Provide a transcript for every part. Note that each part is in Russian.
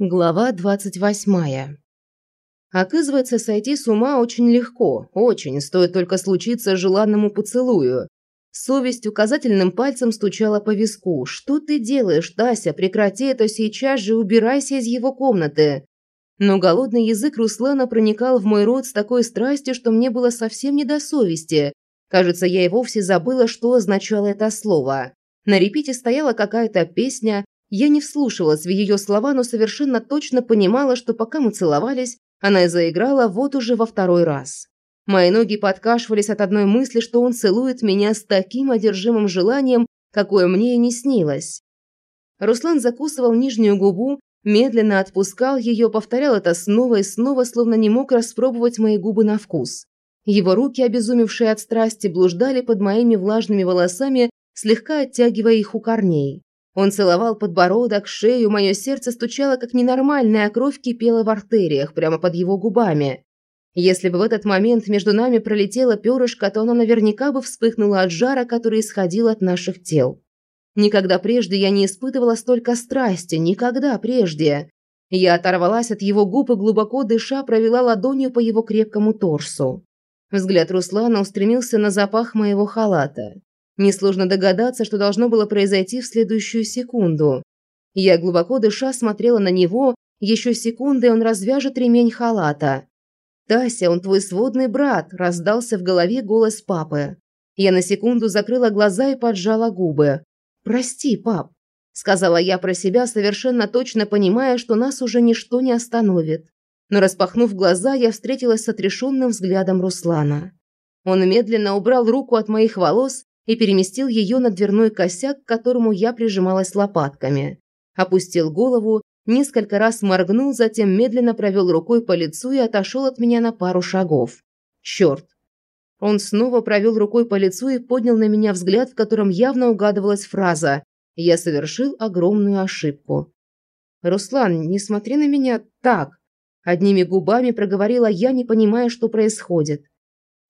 Глава 28. Оказывается, сойти с ума очень легко, очень, стоит только случиться желанному поцелую. Совесть указательным пальцем стучала по виску. «Что ты делаешь, Тася? Прекрати это сейчас же, убирайся из его комнаты!» Но голодный язык Руслана проникал в мой рот с такой страстью, что мне было совсем не до совести. Кажется, я и вовсе забыла, что означало это слово. На репите стояла какая-то песня, я не вслушивалась в ее слова, но совершенно точно понимала, что пока мы целовались, она заиграла вот уже во второй раз. Мои ноги подкашивались от одной мысли, что он целует меня с таким одержимым желанием, какое мне и не снилось. Руслан закусывал нижнюю губу, медленно отпускал ее, повторял это снова и снова, словно не мог распробовать мои губы на вкус. Его руки, обезумевшие от страсти, блуждали под моими влажными волосами, слегка оттягивая их у корней. Он целовал подбородок, шею, мое сердце стучало как ненормальное, кровь кипела в артериях прямо под его губами. Если бы в этот момент между нами пролетело перышко, то оно наверняка бы вспыхнуло от жара, который исходил от наших тел. Никогда прежде я не испытывала столько страсти, никогда прежде. Я оторвалась от его губ и, глубоко дыша, провела ладонью по его крепкому торсу. Взгляд Руслана устремился на запах моего халата. Несложно догадаться, что должно было произойти в следующую секунду. Я глубоко дыша смотрела на него, еще секунды он развяжет ремень халата. «Тася, он твой сводный брат», – раздался в голове голос папы. Я на секунду закрыла глаза и поджала губы. «Прости, пап», – сказала я про себя, совершенно точно понимая, что нас уже ничто не остановит. Но распахнув глаза, я встретилась с отрешенным взглядом Руслана. Он медленно убрал руку от моих волос и переместил ее на дверной косяк, к которому я прижималась лопатками. Опустил голову, несколько раз моргнул, затем медленно провел рукой по лицу и отошел от меня на пару шагов. Черт! Он снова провел рукой по лицу и поднял на меня взгляд, в котором явно угадывалась фраза «Я совершил огромную ошибку». «Руслан, не смотри на меня так!» Одними губами проговорила я, не понимая, что происходит.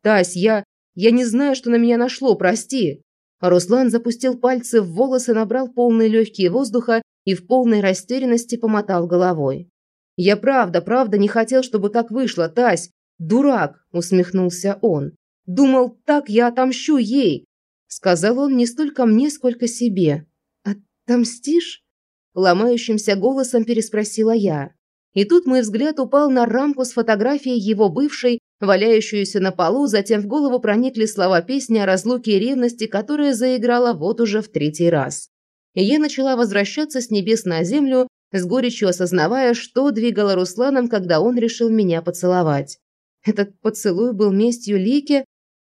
«Тась, я... Я не знаю, что на меня нашло, прости». Руслан запустил пальцы в волосы, набрал полные легкие воздуха и в полной растерянности помотал головой. «Я правда, правда не хотел, чтобы так вышло, Тась. Дурак!» – усмехнулся он. «Думал, так я отомщу ей!» – сказал он не столько мне, сколько себе. «Отомстишь?» – ломающимся голосом переспросила я. И тут мой взгляд упал на рамку с фотографией его бывшей, валяющуюся на полу, затем в голову проникли слова песни о разлуке и ревности, которая заиграла вот уже в третий раз. И я начала возвращаться с небес на землю, с горечью осознавая, что двигало Русланом, когда он решил меня поцеловать. Этот поцелуй был местью Лике.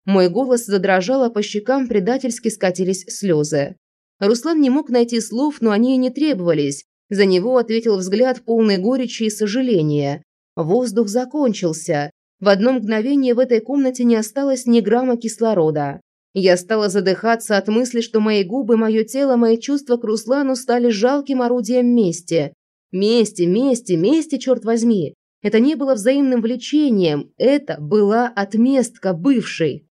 Мой голос задрожал, а по щекам предательски скатились слезы. Руслан не мог найти слов, но они и не требовались. За него ответил взгляд полный горечи и сожаления. Воздух закончился. В одно мгновение в этой комнате не осталось ни грамма кислорода. Я стала задыхаться от мысли, что мои губы, мое тело, мои чувства к Руслану стали жалким орудием мести. Мести, мести, мести, черт возьми. Это не было взаимным влечением, это была отместка бывшей.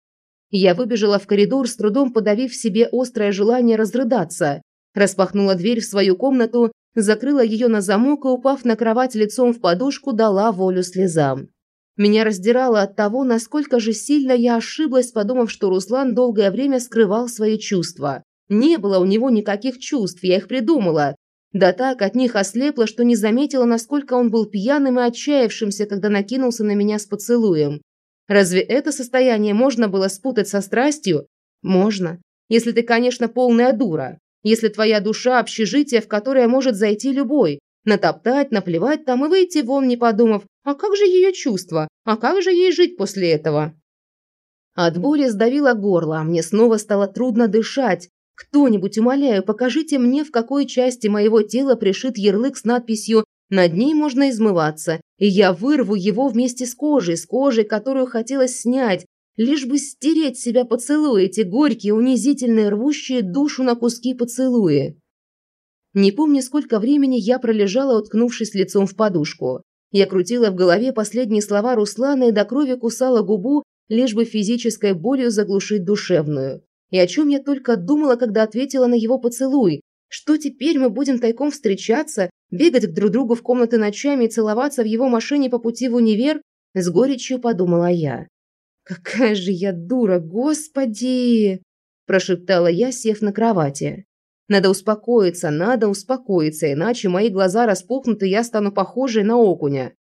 Я выбежала в коридор, с трудом подавив в себе острое желание разрыдаться. Распахнула дверь в свою комнату закрыла ее на замок и, упав на кровать лицом в подушку, дала волю слезам. Меня раздирало от того, насколько же сильно я ошиблась, подумав, что Руслан долгое время скрывал свои чувства. Не было у него никаких чувств, я их придумала. Да так от них ослепла, что не заметила, насколько он был пьяным и отчаявшимся, когда накинулся на меня с поцелуем. Разве это состояние можно было спутать со страстью? Можно. Если ты, конечно, полная дура. Если твоя душа – общежитие, в которое может зайти любой, натоптать, наплевать там и выйти вон, не подумав, а как же ее чувства, а как же ей жить после этого? От боли сдавило горло, а мне снова стало трудно дышать. Кто-нибудь, умоляю, покажите мне, в какой части моего тела пришит ярлык с надписью «Над ней можно измываться», и я вырву его вместе с кожей, с кожей, которую хотелось снять, лишь бы стереть себя поцелуи, эти горькие, унизительные, рвущие душу на куски поцелуи. Не помню, сколько времени я пролежала, уткнувшись лицом в подушку. Я крутила в голове последние слова Руслана и до крови кусала губу, лишь бы физической болью заглушить душевную. И о чем я только думала, когда ответила на его поцелуй. Что теперь мы будем тайком встречаться? Бегать к друг другу в комнаты ночами и целоваться в его машине по пути в универ? С горечью подумала я. «Какая же я дура, господи!» Прошептала я, сев на кровати. «Надо успокоиться, надо успокоиться, иначе мои глаза распухнут, и я стану похожей на окуня».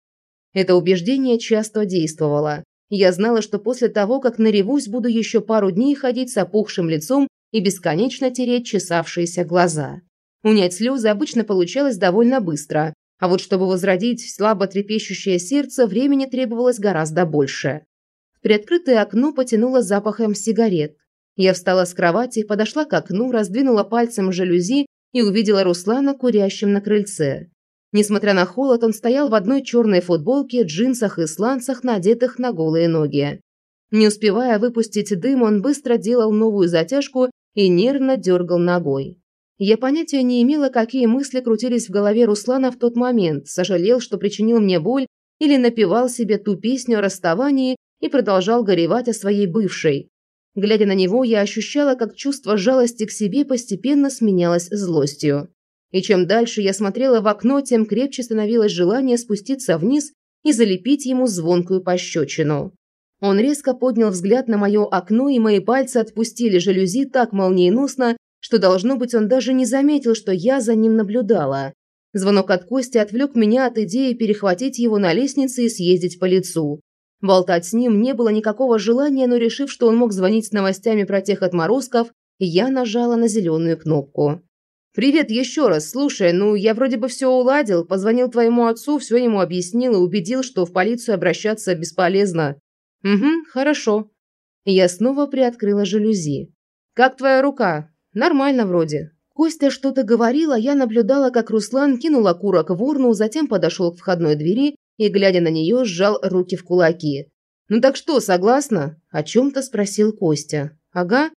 Это убеждение часто действовало. Я знала, что после того, как наревусь, буду еще пару дней ходить с опухшим лицом и бесконечно тереть чесавшиеся глаза. Унять слезы обычно получалось довольно быстро, а вот чтобы возродить слабо трепещущее сердце, времени требовалось гораздо больше. В приоткрытое окно потянуло запахом сигарет. Я встала с кровати, подошла к окну, раздвинула пальцем жалюзи и увидела Руслана курящим на крыльце. Несмотря на холод, он стоял в одной черной футболке, джинсах и сланцах, надетых на голые ноги. Не успевая выпустить дым, он быстро делал новую затяжку и нервно дергал ногой. Я понятия не имела, какие мысли крутились в голове Руслана в тот момент, сожалел, что причинил мне боль, или напевал себе ту песню о расставании и продолжал горевать о своей бывшей. Глядя на него, я ощущала, как чувство жалости к себе постепенно сменялось злостью. И чем дальше я смотрела в окно, тем крепче становилось желание спуститься вниз и залепить ему звонкую пощечину. Он резко поднял взгляд на мое окно, и мои пальцы отпустили жалюзи так молниеносно, что, должно быть, он даже не заметил, что я за ним наблюдала. Звонок от Кости отвлек меня от идеи перехватить его на лестнице и съездить по лицу. Болтать с ним не было никакого желания, но решив, что он мог звонить с новостями про тех отморозков, я нажала на зеленую кнопку. «Привет еще раз. Слушай, ну я вроде бы все уладил, позвонил твоему отцу, все ему объяснил и убедил, что в полицию обращаться бесполезно». «Угу, хорошо». Я снова приоткрыла жалюзи. «Как твоя рука? Нормально вроде. Костя что-то говорила, я наблюдала, как Руслан кинул окурок в урну, затем подошел к входной двери и, глядя на нее, сжал руки в кулаки. «Ну так что, согласна?» – о чем-то спросил Костя. «Ага».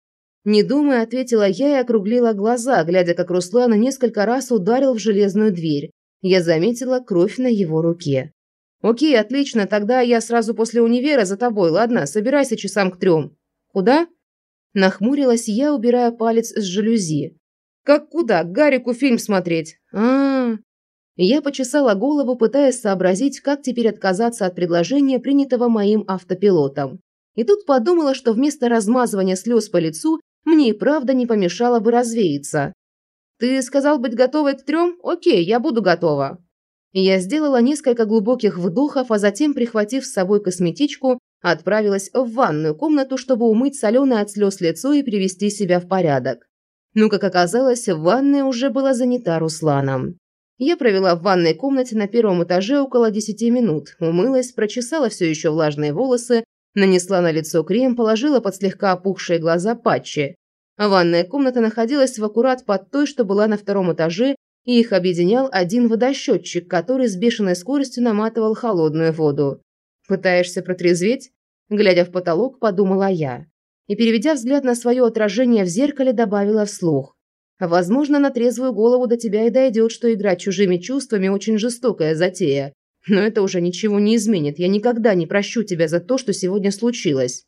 Не думая, ответила я и округлила глаза, глядя, как Руслан несколько раз ударил в железную дверь. Я заметила кровь на его руке. «Окей, отлично, тогда я сразу после универа за тобой, ладно? Собирайся часам к трем». «Куда?» Нахмурилась я, убирая палец с жалюзи. «Как куда? Гарику фильм смотреть?» а, -а, -а. Я почесала голову, пытаясь сообразить, как теперь отказаться от предложения, принятого моим автопилотом. И тут подумала, что вместо размазывания слез по лицу мне и правда не помешало бы развеяться. «Ты сказал быть готовой к трем? Окей, я буду готова». Я сделала несколько глубоких вдохов, а затем, прихватив с собой косметичку, Отправилась в ванную комнату, чтобы умыть соленое от слез лицо и привести себя в порядок. Но, как оказалось, ванная уже была занята Русланом. Я провела в ванной комнате на первом этаже около 10 минут, умылась, прочесала все еще влажные волосы, нанесла на лицо крем, положила под слегка опухшие глаза патчи. Ванная комната находилась в аккурат под той, что была на втором этаже, и их объединял один водосчетчик, который с бешеной скоростью наматывал холодную воду. Пытаешься протрезветь? Глядя в потолок, подумала я. И, переведя взгляд на свое отражение в зеркале, добавила вслух. Возможно, на трезвую голову до тебя и дойдет, что играть чужими чувствами очень жестокая затея. Но это уже ничего не изменит. Я никогда не прощу тебя за то, что сегодня случилось.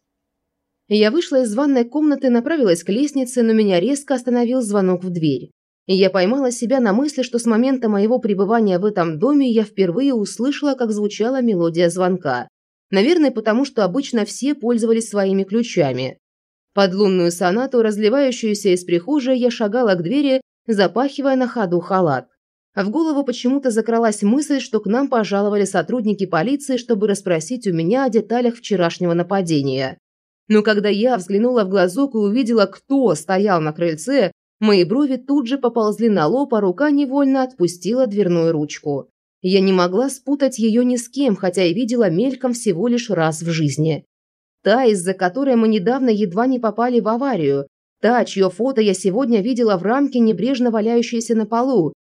Я вышла из ванной комнаты, направилась к лестнице, но меня резко остановил звонок в дверь. И я поймала себя на мысли, что с момента моего пребывания в этом доме я впервые услышала, как звучала мелодия звонка. Наверное, потому что обычно все пользовались своими ключами. Под лунную сонату, разливающуюся из прихожей, я шагала к двери, запахивая на ходу халат. В голову почему-то закралась мысль, что к нам пожаловали сотрудники полиции, чтобы расспросить у меня о деталях вчерашнего нападения. Но когда я взглянула в глазок и увидела, кто стоял на крыльце, Мои брови тут же поползли на лоб, а рука невольно отпустила дверную ручку. Я не могла спутать ее ни с кем, хотя и видела мельком всего лишь раз в жизни. Та, из-за которой мы недавно едва не попали в аварию. Та, чье фото я сегодня видела в рамке, небрежно валяющейся на полу.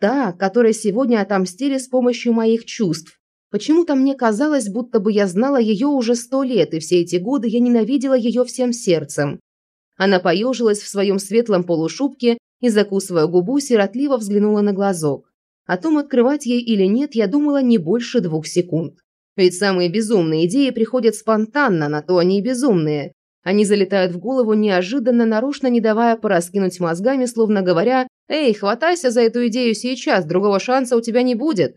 Та, которой сегодня отомстили с помощью моих чувств. Почему-то мне казалось, будто бы я знала ее уже сто лет, и все эти годы я ненавидела ее всем сердцем. Она поежилась в своем светлом полушубке и, закусывая губу, сиротливо взглянула на глазок. О том, открывать ей или нет, я думала не больше двух секунд. Ведь самые безумные идеи приходят спонтанно, на то они и безумные. Они залетают в голову неожиданно, нарочно не давая пораскинуть мозгами, словно говоря «Эй, хватайся за эту идею сейчас, другого шанса у тебя не будет».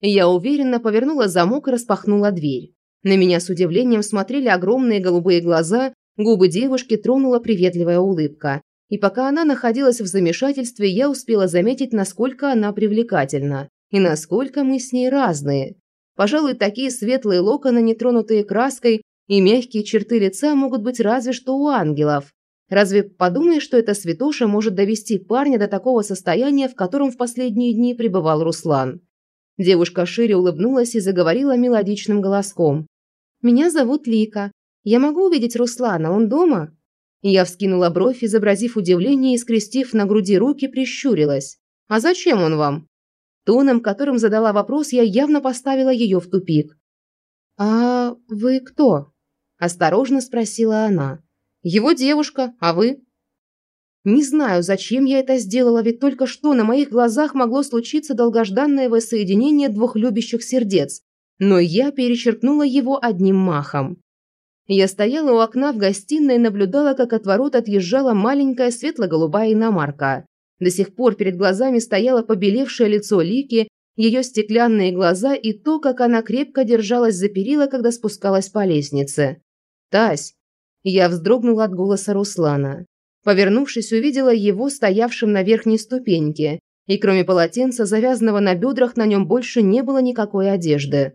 Я уверенно повернула замок и распахнула дверь. На меня с удивлением смотрели огромные голубые глаза, губы девушки тронула приветливая улыбка. И пока она находилась в замешательстве, я успела заметить, насколько она привлекательна и насколько мы с ней разные. Пожалуй, такие светлые локоны, нетронутые краской, и мягкие черты лица могут быть разве что у ангелов. Разве подумаешь, что эта святоша может довести парня до такого состояния, в котором в последние дни пребывал Руслан? Девушка шире улыбнулась и заговорила мелодичным голоском. «Меня зовут Лика. Я могу увидеть Руслана? Он дома?» Я вскинула бровь, изобразив удивление и, скрестив на груди руки, прищурилась. «А зачем он вам?» Тоном, которым задала вопрос, я явно поставила ее в тупик. «А вы кто?» – осторожно спросила она. «Его девушка, а вы?» Не знаю, зачем я это сделала, ведь только что на моих глазах могло случиться долгожданное воссоединение двух любящих сердец, но я перечеркнула его одним махом. Я стояла у окна в гостиной и наблюдала, как от ворот отъезжала маленькая светло-голубая иномарка. До сих пор перед глазами стояло побелевшее лицо Лики, ее стеклянные глаза и то, как она крепко держалась за перила, когда спускалась по лестнице. «Тась!» Я вздрогнула от голоса Руслана. Повернувшись, увидела его стоявшим на верхней ступеньке, и кроме полотенца, завязанного на бедрах, на нем больше не было никакой одежды.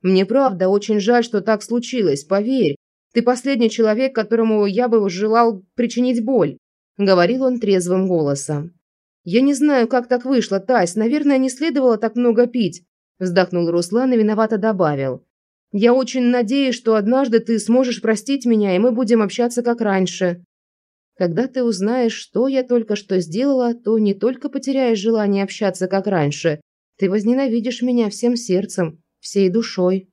«Мне правда очень жаль, что так случилось, поверь. Ты последний человек, которому я бы желал причинить боль», – говорил он трезвым голосом. «Я не знаю, как так вышло, Тась, наверное, не следовало так много пить», – вздохнул Руслан и виновато добавил. «Я очень надеюсь, что однажды ты сможешь простить меня, и мы будем общаться как раньше». Когда ты узнаешь, что я только что сделала, то не только потеряешь желание общаться как раньше, ты возненавидишь меня всем сердцем, всей душой.